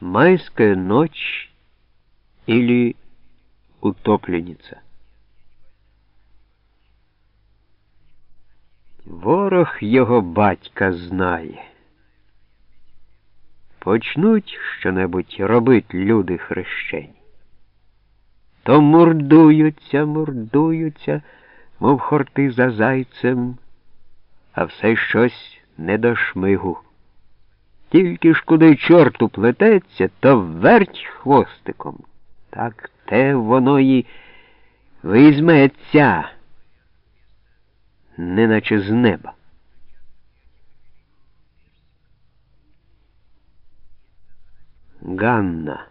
Майская ночь или утопленница. Ворог його батька знає. Почнуть що-небудь робить люди хрещені. То мордуються, мордуються, мов хорти за зайцем, а все щось не до шмигу. Тільки ж куди чорту плететься, то верть хвостиком. Так те воно й візьметься, неначе з неба. Ганна.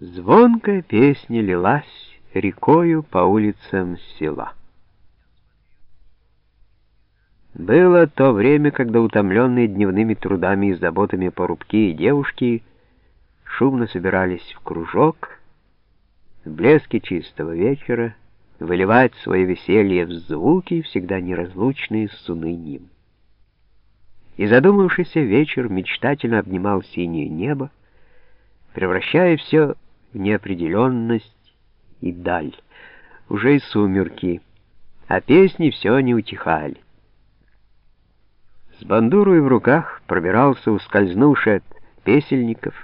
Звонкая песня лилась рекою по улицам села. Было то время, когда утомленные дневными трудами и заботами порубки и девушки шумно собирались в кружок, в блеске чистого вечера, выливать свое веселье в звуки, всегда неразлучные с унынием. И задумавшийся вечер мечтательно обнимал синее небо, превращая все в неопределенность и даль. Уже и сумерки, а песни все не утихали. С бандурой в руках пробирался ускользнувший от песельников